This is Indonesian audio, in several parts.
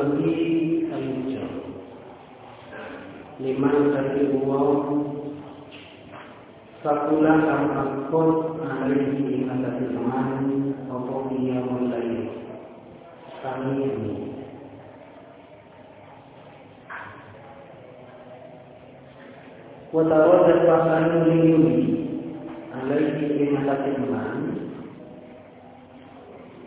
bagi ayujar lima dari uang Sakula kang akut alaihi atas teman apa dia mulai? Kami ini. Watawadat pasan melindungi alaihi atas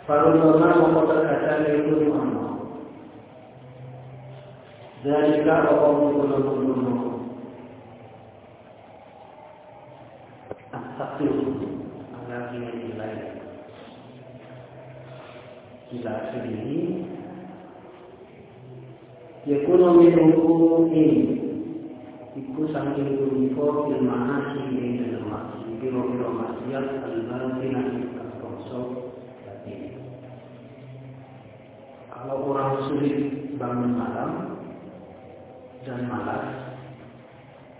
dhewe Farunona moko terkadang itu ono Dalika opo mengkono-mengkono Asakil ala nilai Ila akhirih Yakunu minhu ini Iku saking punika ilmana si ing dalam maksi Biro-biro maksiat al-batina Ikan Kalau orang sulit bangun malam dan malas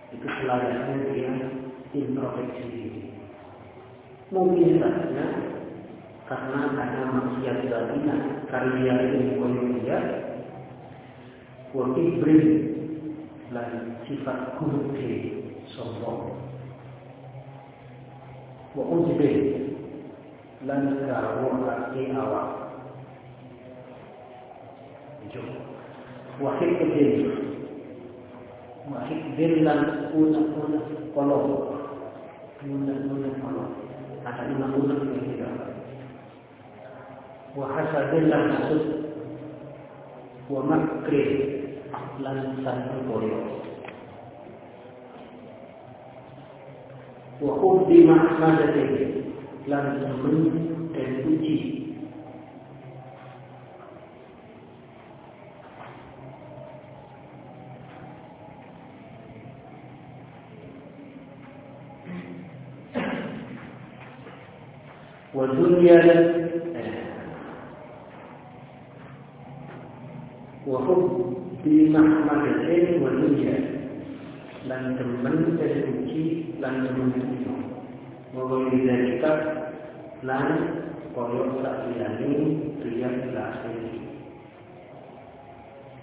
itu selayaknya dia introspeksi diri. Mungkin saja karena ada maksiat batina karya ini dia Waktu beri dan sifat kurti sombong. Wa ujbe lan kawo ati awak. Jom. Wahid kediri wahid lan una-una kolom. Una-una kolom. Ada una-una yang tidak wahasadin lan maksud. Wa makri lan santu koyo wa hubbi mahmadatin lan temen dan puji والدنيا وحب بمحمدين والدنيا لن تمن تسوكي لن تمن تسوكي وغير ذلك لن koyok tak hilangin pria akhir.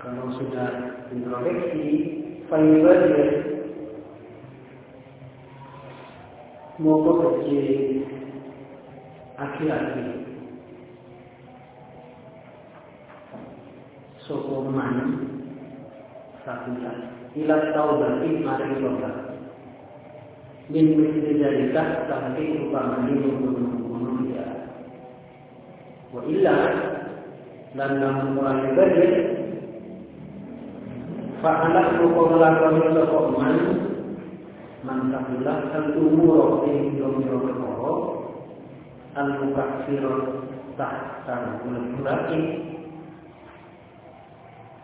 Kalau sudah introspeksi, fiber mau kecil akhir-akhir sokoman sakutan ilat tau berarti mari tobat min misli dalika sampai upamani membunuh dia. Wa illa dan namun orang ibadah fa'anak lukolah kami sokoman mantakulah al-umur ing dong-dong perkara al-mukaffirun tahta mulai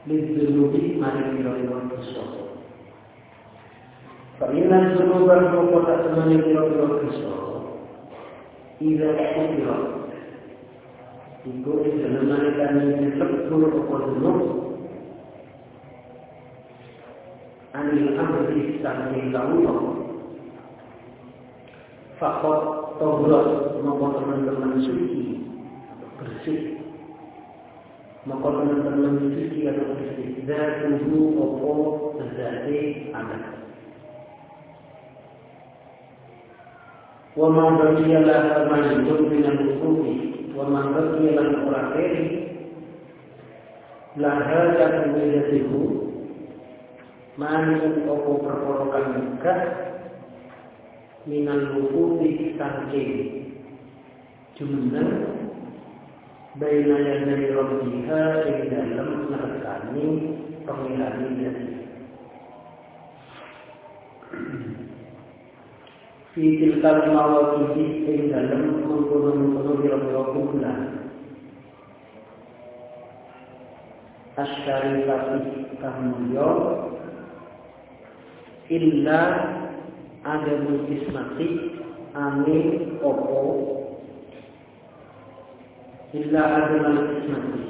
lidzunubi mari biro-biro dosa Fa inna dzunuban moko tak temani biro-biro dosa Ida kutira Iku nalikan disebut apa dzunub Anil amri saking kawula Fakot tobrot maka teman-teman suci bersih. Maka teman-teman suci atau bersih. Opo zati anak. Wa ma baqiya la man min al-uqubi wa ma baqiya lan urakhir la hada kumilatihu mani opo perkara kang minal wukufi sangking jumlah baina yadai rabbiha ing dalam merekani pengilani jadi fi tilkal mawaqiti ing dalam mengkono-mengkono biro-biro bulan asyarifati kamulyo illa ada mulkismati amin opo. Illa ada mulkismati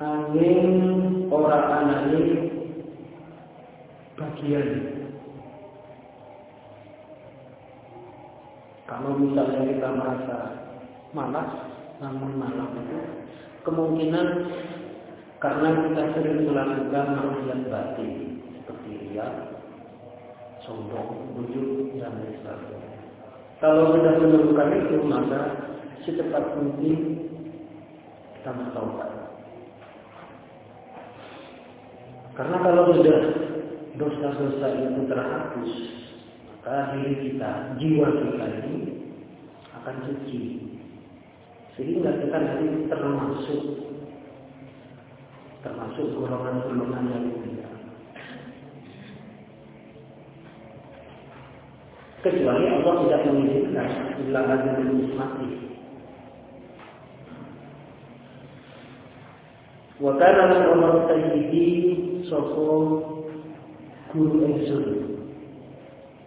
amin orang anani bagian. Kalau misalnya kita merasa malas namun malam itu kemungkinan karena kita sering melakukan maksiat batin seperti ria, sombong, bujuk, dan lain sebagainya. Kalau sudah menemukan itu, maka secepat mungkin kita bertobat. Karena kalau sudah dosa-dosa itu terhapus, maka diri kita, jiwa kita ini akan suci. Sehingga kita nanti termasuk termasuk golongan-golongan yang mulia. Kecuali Allah tidak mengizinkan bila ada mati. Wa kana lan Umar Sayyidi sapa guru Ingsun.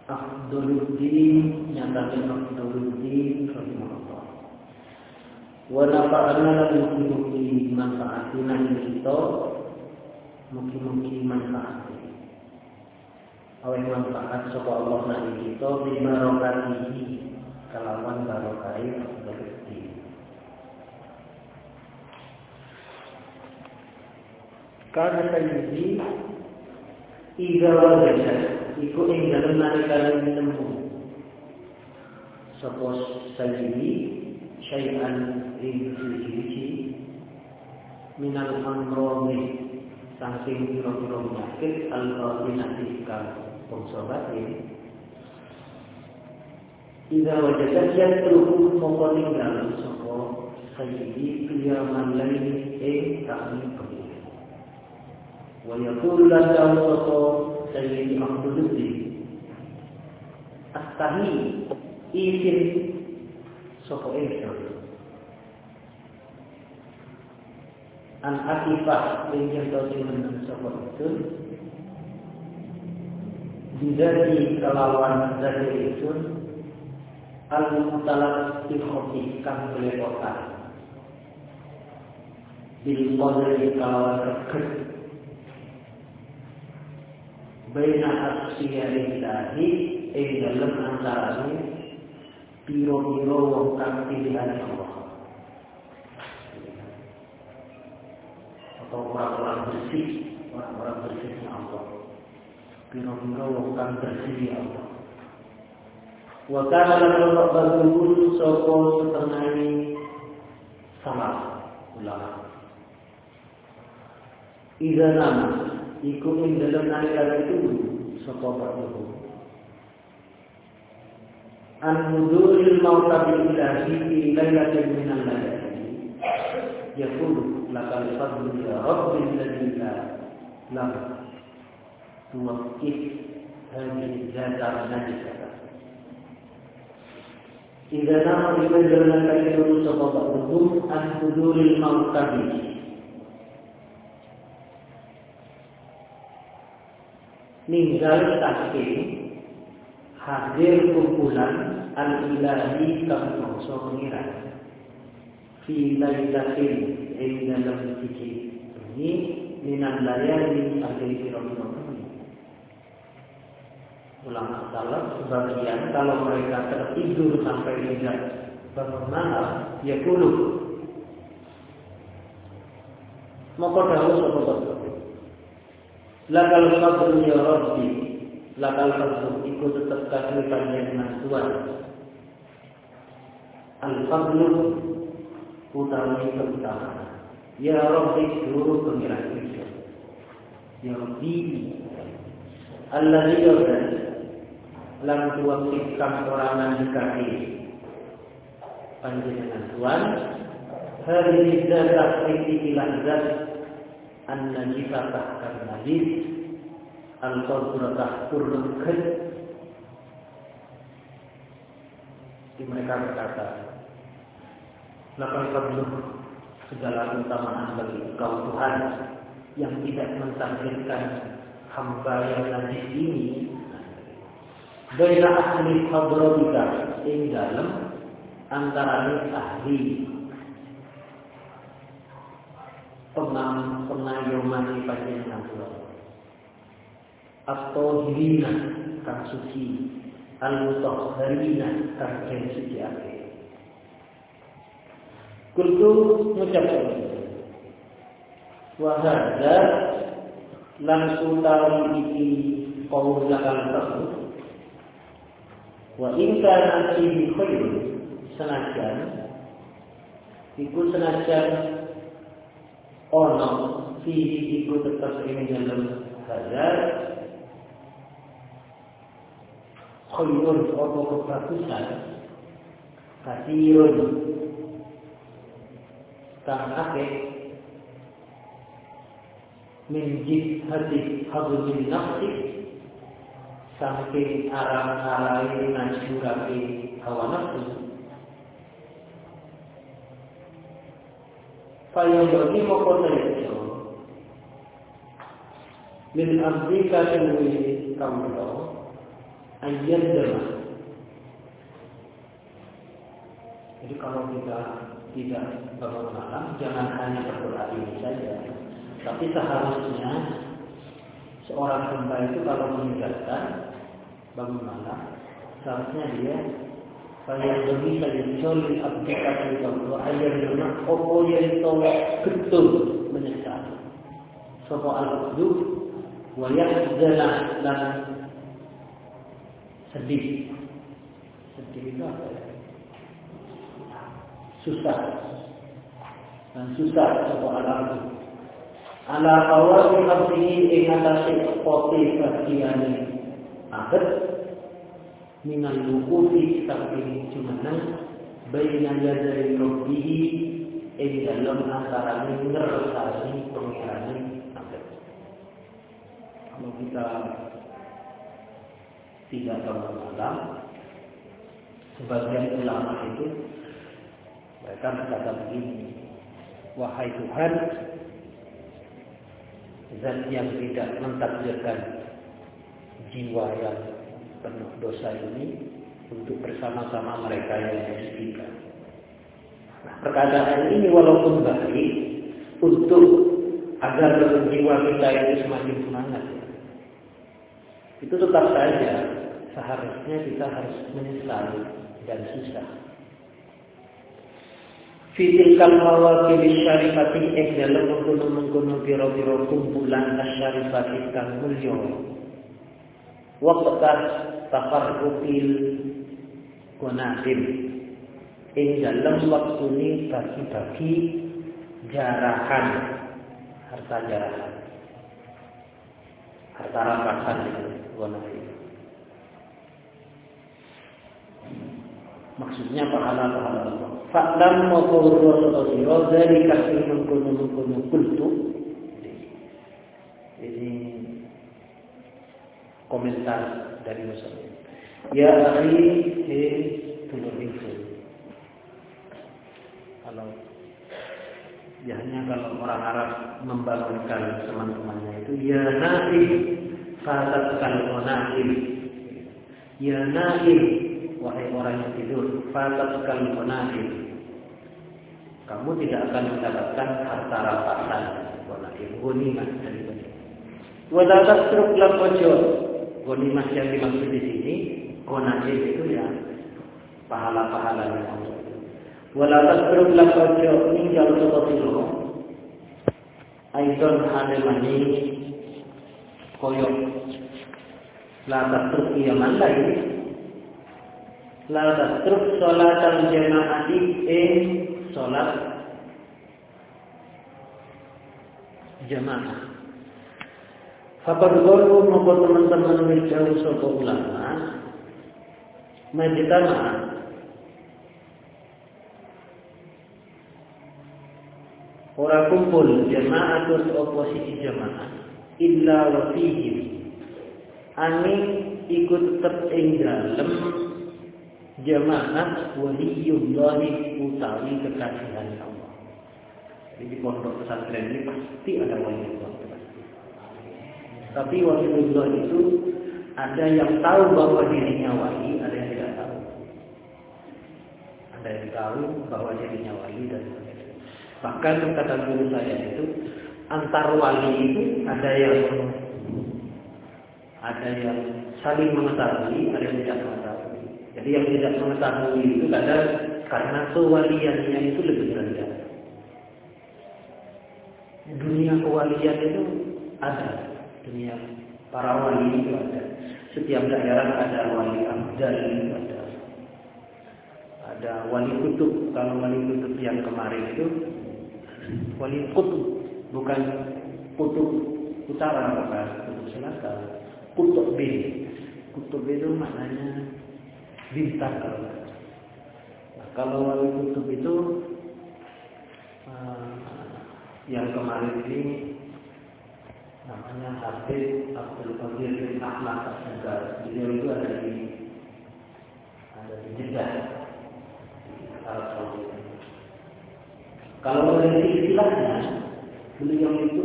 Afdoluddin nyatakan Afdoluddin rahimahullah. Wa nafa'ana lan mugi manfaatina kita mugi-mugi manfaat. Awe manfaat sapa Allah nang kita bima rokatihi kalawan barokai Afdoluddin. Karena sayyidi Iga wajah Iku ing dalam nalika nemu Sapa sayyidi syai'an rizqihi minal amromi saking pira-pira penyakit al-qatinati kang bangsa batin. Ida wajada kiat ruhum moko tinggal soko sayyidi kiyaman lain e kami kebun wa yakul lan soko sayyidi akhdudzi astahi sapa ingsun an akifah ingin kau jenengan sapa ingsun Bidari kelawan dari itu Al-Mutalat Ikhoti Kang Belekotan Bil Qadri kelawan Reket Baina Aksiyari Ilahi Ing dalam antara ini piro-piro wong kang pilihan Allah. Atau orang-orang bersih orang-orang bersihnya Allah. Piro-piro wong kang bersih Allah. Wa kana lan ba'dhum sapa setengah salah ulama. Iza nama iku ing dalam nalika itu sapa ba'dahu an huduril mauta bil ilahi fi lailatin min al-layali yaqulu lakal fadlu ya rabbi alladhi la lam tuwaqqif hadhihi zata najisata Idza nama ila dalam nalika itu sapa ba'dahu an huduril mauta bil ninggal tasbih hadir kumpulan al-ilahi kang bangsa pengiran fi lailatin ing dalam siji ini minan layali akhir piro-piro ulama salaf sebagian kalau mereka tertidur sampai tidak bangun malam ya kulo maka dahulu sapa lakal fadlu ya rabbi lakal fadlu ikut tetap kasih panjenengan Tuhan. Al fadlu utawi keutamaan ya rabbi seluruh pengiran itu ya rabbi alladzi yurdan lam tuwaffiqkan orang dikati panjenengan Tuhan hadhihi dzat ilah zat an-najisatah kan najis al-qadratah turunkan di mereka berkata Lapan kabluh segala keutamaan bagi engkau Tuhan yang tidak mentakdirkan hamba yang najis ini? Baina ahli hadratika ing dalam antara ahli pengam pengayoman panjenengan kula. Atau hirina kang suci, al mutahharina kang den suci ake. Kultu ngucap Wa hadza lan iki kaum lakal tersebut Wa in kana khairun senajan iku senajan ono fihi iku tetap ing dalam hadar khairun apa kebagusan kasirun kang akeh min jihati hadmin nafsi. Saking arang-arai najurake hawa nafsu. Fayambagi moko sayo min abdika kemuwi kamlo ayat demah jadi kalau kita tidak bangun malam jangan hanya berdoa ini saja. Tapi seharusnya seorang hamba itu kalau meninggalkan bangun malam seharusnya dia saya lebih saya joli aplikasi Allah ayat yang opo yang itu betul menyesal. Sopo al-qudud wa yahzana dan sedih. Sedih itu apa ya? Susah. Dan susah sopo al-qudud ala awal nafsihi ing atase poti bagiane akhir. Minal lukufi saking jumeneng baina yadai rabbihi ing dalam antara ngersani pengirane akhir. Kalau kita tidak bangun malam sebagian ulama itu mereka berkata begini wahai Tuhan zat yang tidak mentakdirkan jiwa yang penuh dosa ini untuk bersama-sama mereka yang dirugikan. Nah, perkataan ini walaupun baik untuk agar jiwa kita itu semakin semangat, itu tetap saja seharusnya kita harus menyesal dan susah. Fitil kal mawakil syarifati ing dalam mengkono-mengkono biro-biro kumpulan asyarifati kang mulya. Waqtas tafarruqil gunadim ing dalam waktu ini bagi-bagi jarahan harta jarahan harta rampasan itu gunadim. Maksudnya pahala-pahala Allah. Faklam maupun Rasulullah dari kasih mengkono-mengkono kultu. Ini komentar dari Muslim. Ya akhi, he tulur itu. Kalau ya hanya kalau orang Arab membangunkan teman-temannya itu ya naib fatat kalau naib ya naib wahai orang yang tidur fatat kalau naib kamu tidak akan mendapatkan harta rampasan wala ibuni dari Wala tasruk lam ojo Gonimah yang dimaksud di sini, gonaim itu ya pahala-pahala yang Allah. Wala tasruk lakojo ninggal soto siro. Aidon hademani koyok la tasruk iya mandai. La tasruk sholat jamaati eh sholat. Jamaah. Fakad golu moko teman-teman berjauh sopo ulama. Majtama Ora kumpul jamaah atau oposisi jamaah illa wa fihim. Ani ikut tetap dalam jamaah waliyullahi utawi kekasihan Allah. Jadi di pondok pesantren ini pasti ada waliullah. Tapi waliullah itu ada yang tahu bahwa dirinya wali, ada yang tidak tahu. Ada yang tahu bahwa dirinya wali dan. Bahkan kata guru saya itu antar wali itu ada yang ada yang saling mengetahui, ada yang tidak mengetahui. Jadi yang tidak mengetahui itu kadang karena kewaliannya itu lebih rendah. Dunia kewalian itu ada dunia para wali itu ada. Setiap daerah ada wali abdal itu ada. Ada wali kutub. Kalau wali kutub yang kemarin itu wali kutub bukan kutub utara bukan kutub selatan. Kutub B. Kutub B itu maknanya bintang kalau nah, kalau wali kutub itu uh, yang kemarin ini namanya Habib Abdul Qadir bin Ahmad Asnagar. Beliau itu ada di ada di Jeddah Arab Saudi. Kalau dari istilahnya, beliau itu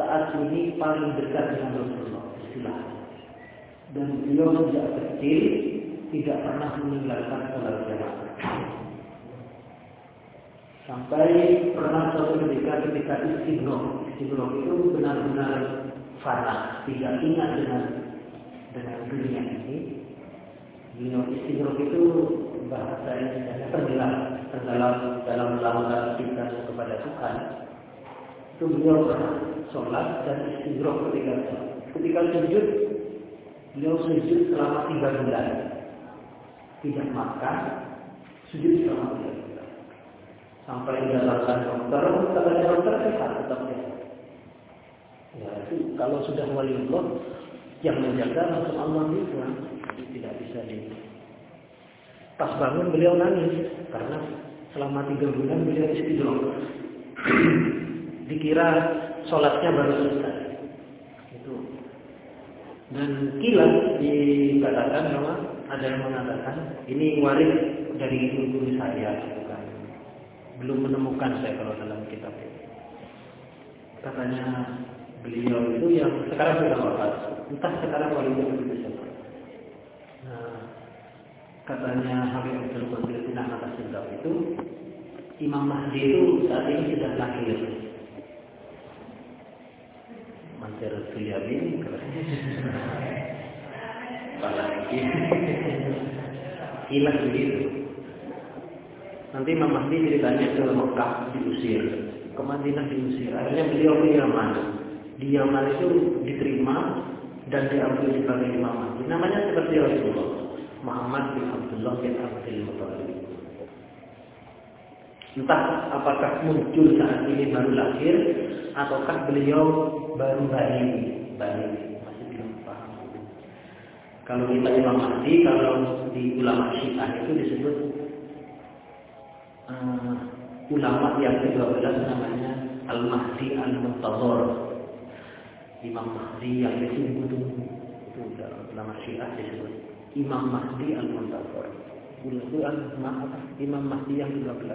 saat ini paling dekat dengan Rasulullah istilahnya. Dan beliau sejak kecil tidak pernah meninggalkan sholat jamaah. Sampai pernah suatu ketika ketika istighroh, istighroh itu benar-benar fana, tidak ingat dengan dengan dunia ini. Beliau istighroh itu bahasa Indonesia tenggelam, tenggelam dalam melakukan kita kepada Tuhan. Itu beliau pernah sholat dan istighroh ketika ketika sujud, beliau sujud selama tiga bulan, tidak makan, sujud selama tiga sampai dilakukan dokter, katanya dokter sehat tetap sehat. Ya itu kalau sudah waliullah yang menjaga langsung Allah juga tidak bisa di. Pas bangun beliau nangis karena selama tiga bulan beliau istirahat. Dikira sholatnya baru selesai. Itu. Dan kilat dikatakan bahwa ada yang mengatakan ini waris dari guru saya belum menemukan saya kalau dalam kitab ini. Katanya beliau itu yang sekarang sudah wafat. Entah sekarang walinya begitu siapa. Nah, katanya Habib Abdul Qadir bin Ahmad itu Imam Mahdi itu saat ini sudah lahir. Mantir Suliabi apalagi hilang begitu. Nanti Imam Mahdi ceritanya ke Mekah diusir, ke Madinah diusir. Akhirnya beliau ke Yaman. Di Yaman itu diterima dan diambil sebagai Imam Mahdi. Namanya seperti Rasulullah. Muhammad bin Abdullah bin Abdul Muttalib. Entah apakah muncul saat ini baru lahir ataukah beliau baru bayi, bayi. Kalau kita Imam Mahdi, kalau di ulama Syiah itu disebut uh, ulama yang ke-12 namanya Al-Mahdi Al-Muntazor. Imam Mahdi yang ditunggu-tunggu. Itu ulama Syiah disebut Imam Mahdi Al-Muntazor. Itu Imam Mahdi yang ke-12.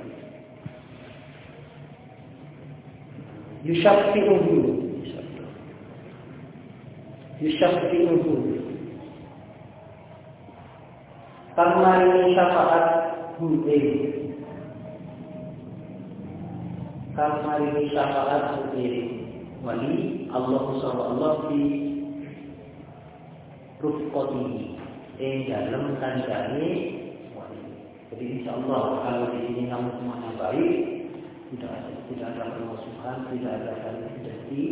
Yushafi'uhu. Yushafi'uhu. Karena ini syafaat hudai karena ini syafaat sendiri wali Allah SWT di rufqatihi ing dalem kancane jadi insya Allah kalau di sini kamu semuanya baik, tidak ada tidak ada permusuhan, tidak ada saling jadi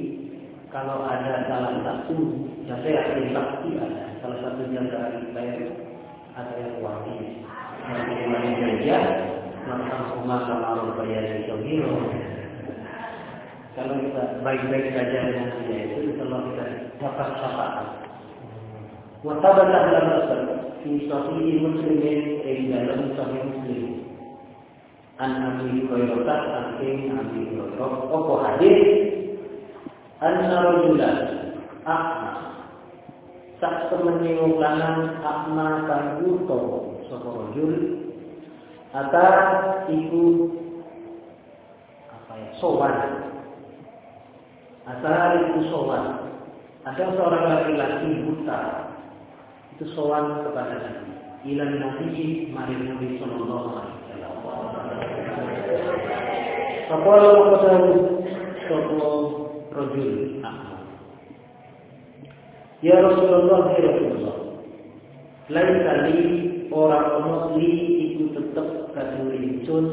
kalau ada salah satu, dan saya yakin pasti ada. Salah satu yang dari kita ada yang saja, maka rumah kalau bayar itu Kalau kita baik-baik saja dengan dia itu, kalau kita dapat syafaat. Watabatah dalam fi sahih muslimin ing dalam sahih muslim. An abi hurairah an abi hurairah. Apa hadis? Anna rajulan ahma sak temene wong ahma kang buta sapa rajul. Ata iku apa ya? Sowan. Asal itu sowan. Ada seorang laki-laki buta. Itu sowan kepada Nabi. Ilan Nabi mari Nabi Sallallahu Alaihi Wasallam. Faqala qadahu sapa rajul Ya Rasulullah ya Rasulullah. Lain kali orang ono li iku tetep kadung incun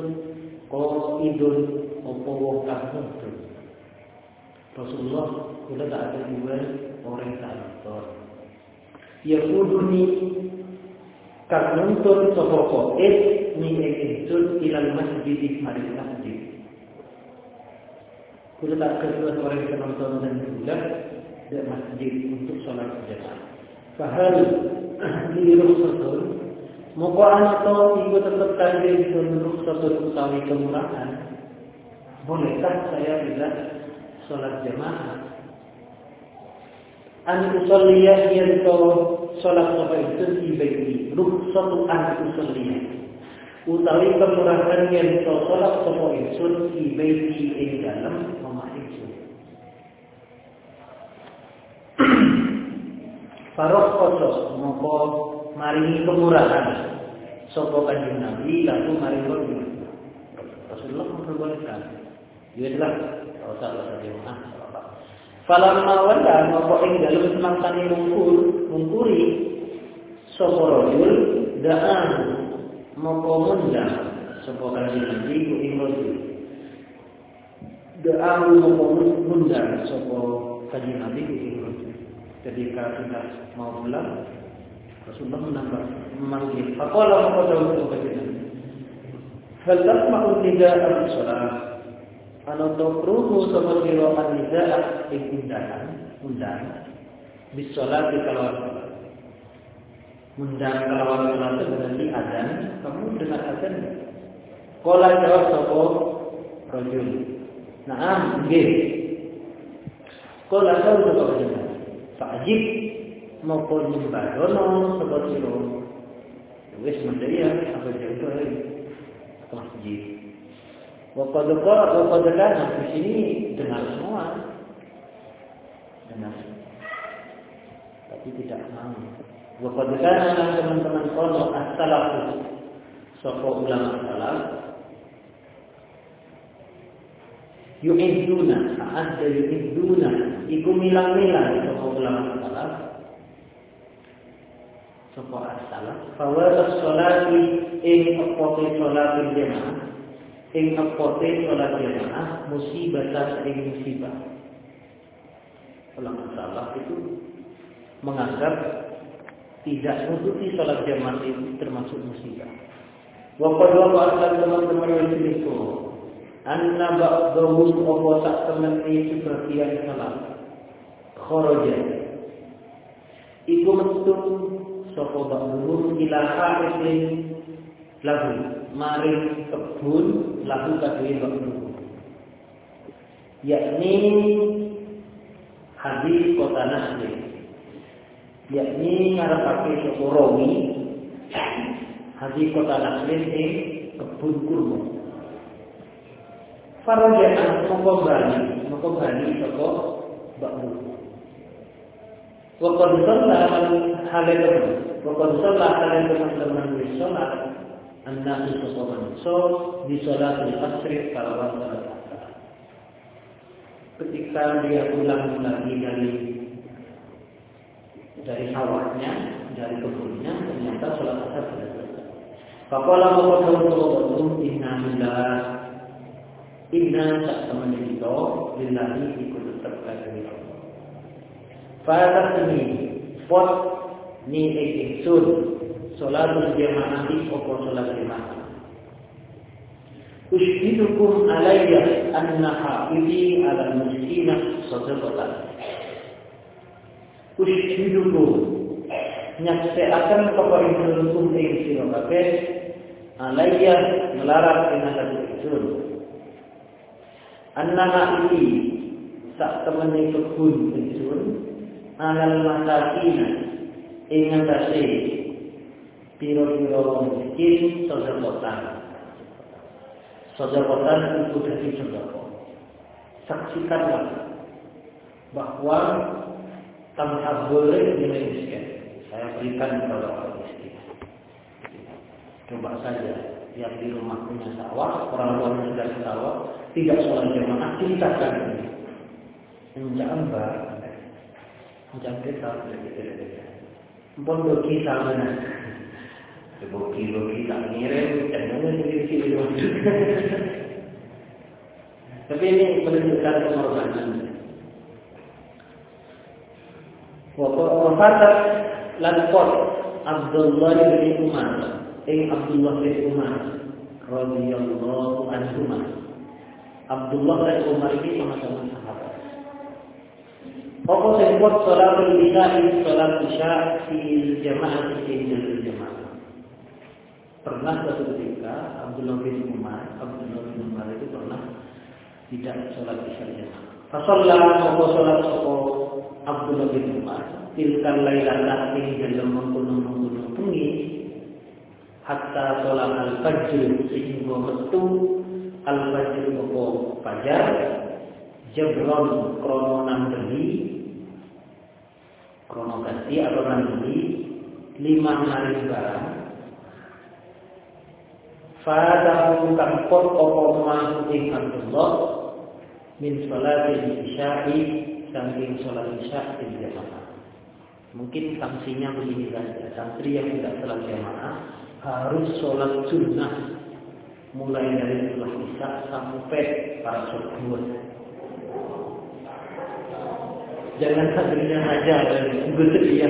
kok idul opo wong Rasulullah kula tak ada dua orang kantor yakuduni kang nuntun sapa qaid min ingsun ilal masjid maring masjid. Kudu tak kedua orang penonton dan budak di masjid untuk sholat berjamaah. Fahal di rukhsatun. Moko atau ibu tetap kajian itu rukhsatun utawi kemurahan. Bolehkah saya tidak sholat jamaah? An usalliya yen to salat sapa itu di baiti. Rukhsatu an usalliya utawi kemurahan yen to salat sapa itu di baiti ing dalem omah itu Farok kosos moko maringi kemurahan. Sapa kanjeng Nabi lalu maringi Rasulullah memperbolehkan. Ya adalah kalau salah satu jemaah Falamma wanda moko ing dalem semangsane mungkur mungkuri sapa rajul da'an moko mundang sapa kanjeng Nabi ku ing rajul da'an moko mundang sapa kanjeng Nabi ku ing rajul ketika sudah mau pulang Rasulullah menambah memanggil Faqala Nabi Hal tasma'u nida'a to krungu sapa sira anida ing undangan, undang bisolat di kalawan salat. Undang kalawan salat berarti adzan, kamu dengar adzan Kala jawab sapa rajul. Naam, nggih. Jawab sapa rajul. Fa'jib maupun nyembadono sapa sira. Wis mendaya apa itu masjid. Waktu waktu kana di sini dengar semua. Dengar. Tapi tidak mau. Waktu kana teman-teman kono as-salaf Soko ulama salaf yu'idduna ada yu'idduna. Iku milang-milang soko ulama salaf soko as-salaf fawal as-salati ing apa salati jemaah. Ing ngepote sholat jamaah musibah ing musibah. Ulama salah itu menganggap tidak menutupi sholat jamaah itu termasuk musibah. Waktu akan teman-teman yang anna ba'dahum apa tak teman ini sebagian salat. Kharaja. Iku metu sapa ba'dahum ila haisin lahu. Maring kebun lagu kadhe waktu yakni hadis kota Nasri yakni ngarepake sapa Romi hadis kota Nasri ing kebun kurma Faraja mongko bali mongko bali saka bakmu Waktu sholat hal itu, waktu sholat hal itu teman-teman sholat An-nasu sosoman So di salat. Asar Ketika dia pulang lagi dari dari sawahnya, dari kebunnya, ternyata sholat asar sudah selesai. Maka dawuh inna inna sak temen kita lillahi iku tetep kagem Allah. Fa'atas ini pot ni ingsun salatul jamaah apa salat jamaah. Ushhidukum alayya anna hafidhi ala miskina sadaqatan. Ushhidukum nyakseakan kepada ingsun ing sira kabeh alayya melarat ing atas ingsun. Anna ini sak temene kebun ingsun alal masakina ing atase piro-piro miskin sedekah Sodakotan itu dari sodako. Saksikanlah bahwa tanpa boleh nilai miskin. Saya berikan kepada orang miskin. Coba saja yang di rumah punya sawah, orang tuanya sudah sawah, tidak sholat jamaah, ceritakan ini. Jangan mbak, jangan kita, Pondok kita mana? Boki-boki tak ngirim, jangan sendiri Tapi ini menunjukkan pengorbanan. Wafatat lanpot Abdullah bin Umar, eh Abdullah bin Umar, radhiyallahu anhu. Abdullah dan Umar ini sama-sama sahabat. Apa sebut salat isya salat isya di jamaah di jamaah pernah suatu ketika Abdullah bin Umar Abdullah bin Umar itu pernah tidak sholat isya jamaah. Fasallah moko sholat soko Abdullah bin Umar tilkan lailatan ing dalam menggunung-menggunung bengi hatta sholat al-fajr sehingga metu al-fajr moko fajar jabron krono nang beli krono ganti atau nang beli lima hari barang Fadahu kampot opo ma ing Abdullah min salatil isya'i saking salat isya' di jamaah. Mungkin sanksinya begini saja. Santri yang tidak salat jamaah harus sholat sunnah mulai dari setelah isya sampai para subuh. Jangan santrinya saja dan gue sedia.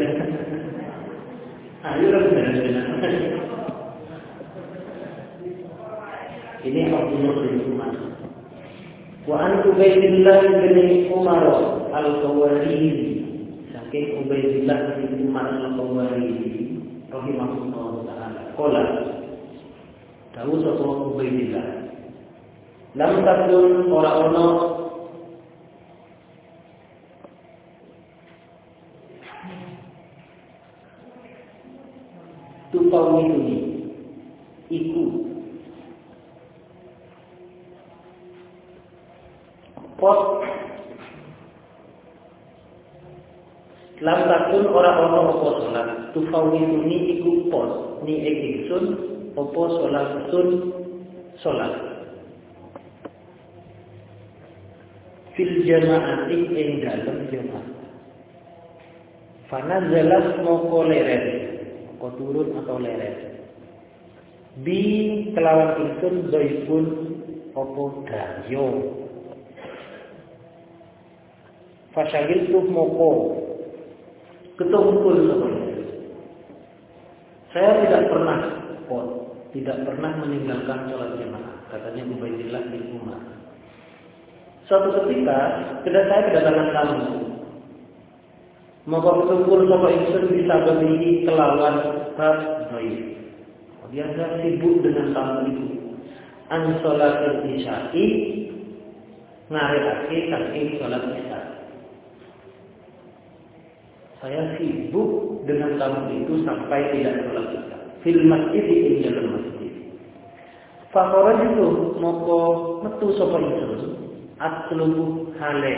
Ayo benar-benar. Ini Abdullah bin Umar. Wa an Ubaidillah bin Umar al-Qawariri. Saking Ubaidillah bin Umar al-Qawariri. Rahimahullah ta'ala. Tahu satu Ubaidillah. Lam ora-ono tupawini iku pos lam ora ono tufawwiduni iku pos. Ni sun apa salat sun? Salat fil jamaati ing dalem jamaah. Jelas moko leret moko turun atau leret bi kelawan ingsun doipun opo dayo. Fasyagil tuh moko. Ketumpul seperti Saya tidak pernah pot, tidak pernah meninggalkan sholat jemaah. Katanya Ubaidillah bin Umar. Suatu ketika, tidak saya kedatangan tamu. Maka ketumpul sama insun bisa berdiri kelawan tas baik. Dia sibuk dengan tamu itu. An sholat isya'i ngarekake saking sholat isya. Saya sibuk dengan tamu itu sampai tidak isya. Fil masjid di dalam masjid. Fakor itu moko metu sapa ingsun atlubu hale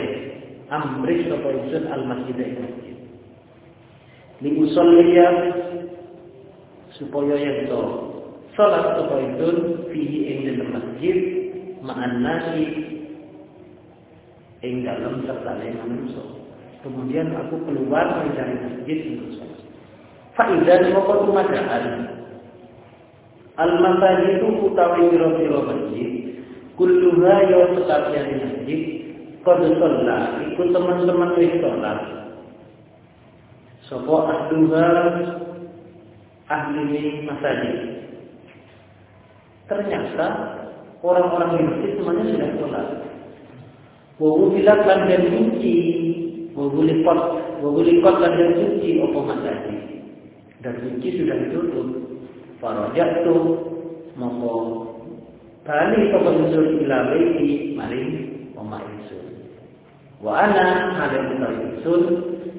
amri sapa ingsun al masjid ing masjid. Li usolliya supaya yang to salat sapa ingsun fihi ing dalam masjid ma'an nasi ing dalam serta manungsa. Kemudian aku keluar mencari masjid untuk sholat. Faidan pokok tumadaan. Al itu utawi piro-piro masjid. Kulluha yo sekabian masjid. Kod sholat. Ikut teman-teman wis sholat. Sopo ahduha ahli masjid. Ternyata orang-orang di masjid semuanya sudah sholat. Wawu bilang dan suci, wawu lipat, wawu lipat dan suci, apa masjid. Dan suci sudah ditutup. Farajat tu, moko bali sapa insun ila baiti maring oma insun. Wa ana hale utawi insun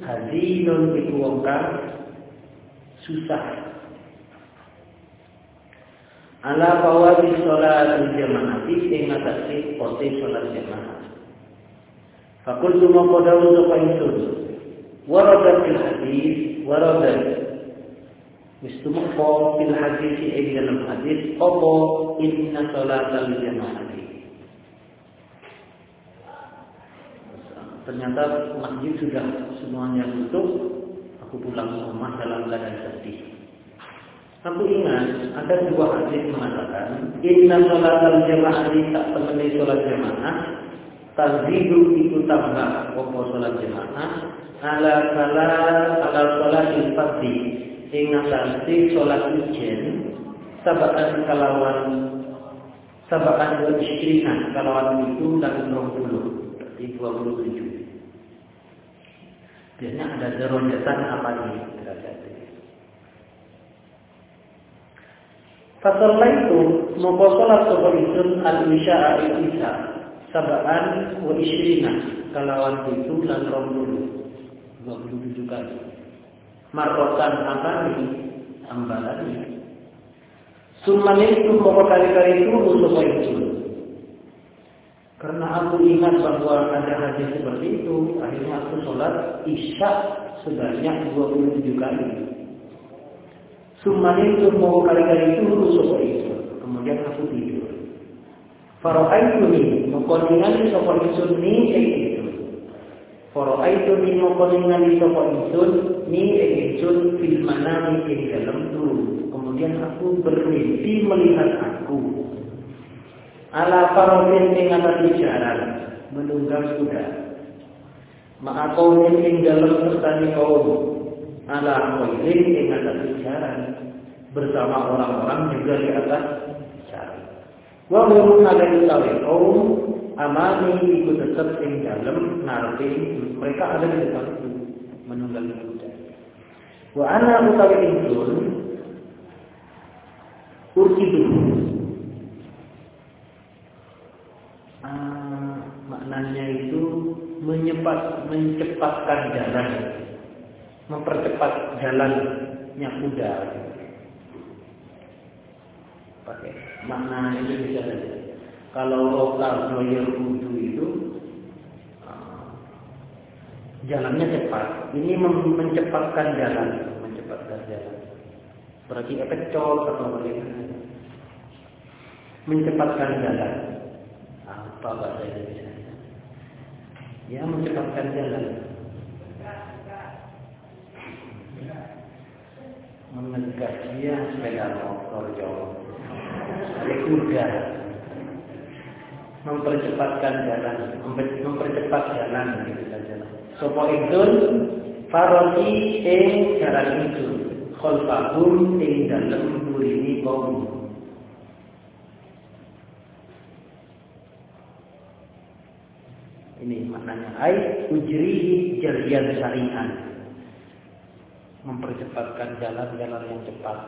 hadinun iku susah ala fawati sholat jamaah ing ngatasi poti sholat jamaah Fakultu mengkodau untuk insun Waradat fil hadis Waradat Wistumukho fil hadis Ing dalam hadis Opo inna jamaah Ternyata masjid sudah semuanya tutup Aku pulang ke rumah dalam keadaan sedih. Aku ingat ada dua hadis mengatakan Inna sholat al-jamaah tak temani sholat jamaah Tazidu itu tambah. Opo sholat jamaah? Ala kala ala sholat il-fadhi Ingat sholat ujian Sabaan kalawan Sabaan wa isyrikan Kalawan itu dan 20 Berarti 27 Biasanya ada derajatan apa ini derajat itu mongko salat sapa isun al-isya'a al-isya sabaan wa isyrina kalawan itu lan dua puluh tujuh kali. Marrotan amani ambalani. Summan itu mongko kali-kali itu sapa isun. Karena aku ingat bahwa ada hadis seperti itu, akhirnya aku sholat isya sebanyak 27 kali. Sumani itu mau kali-kali itu sopo itu. Kemudian aku tidur. Faro'aitu ni mengkoningan sopo isun ni itu. Faro'aitu ni mengkoningan sopo isun ni isun fil manami di dalam dulu. Kemudian aku bermimpi melihat aku. Ala faro'in ing atas jalan menunggang kuda. Ma'akau ing dalam sertani kaum ala khairin ing atas jalan bersama orang-orang juga di atas jalan. Wa hum ala utawi kaum amani iku tetap ing dalem narti mereka ada di depan itu menunggangi kuda. Wa ana utawi ingsun urkidu ah, maknanya itu menyepat mencepatkan jalan mempercepat jalannya kuda. Pakai makna itu bisa saja. Kalau lokal doyer kudu itu uh, jalannya cepat. Ini mencepatkan jalan, mencepatkan jalan. Berarti efek col atau bagaimana? Mencepatkan jalan. Apa bahasa Indonesia? Ya mencepatkan jalan. menegak dia sepeda motor jauh dari kuda mempercepatkan jalan mempercepat jalan gitu saja sopo itu faroti ing jalan itu khalfahum ing dalem burini kaum. Ini maknanya ai ujrihi jarian syari'an. Mempercepatkan jalan-jalan yang cepat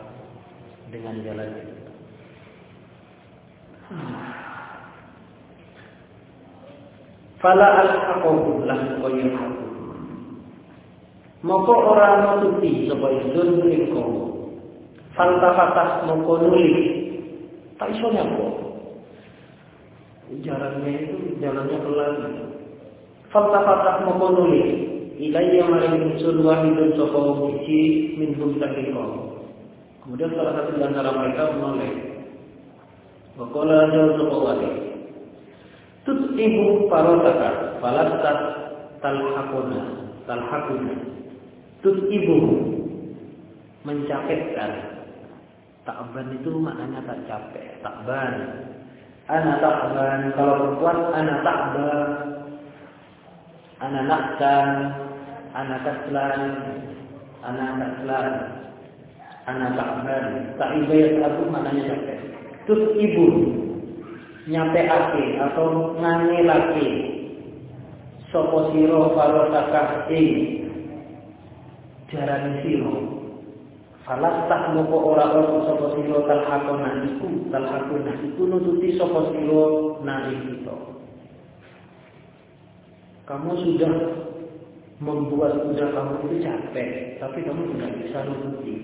dengan jalan itu. Fala al-haqahu lam qayyuhu. Moko orang nutupi sapa isun ing kono. Faltafatah moko nuli. Tak iso nyampo. Jalannya itu jalannya pelan. Faltafatah moko nuli ilayya maring insun wahidun sapa biji minhum saking Kemudian salah satu di antara mereka menoleh. Waqala jauh sapa wali. Ibu parotaka falastat talhaquna talhaquna. Ibu mencapekkan takban itu maknanya tak capek takban anak takban kalau perempuan anak takban anak naksan anak kaslan anak kaslan anak takban tak ibayat aku maknanya capek. Terus ibu nyampe ake atau laki sopo siro takah ing jarani siro. Tak moko ora ora sopo siro talhakona iku talhakona iku nututi sopo siro nari kita. Kamu sudah membuat kuda kamu itu capek tapi kamu tidak bisa nututi.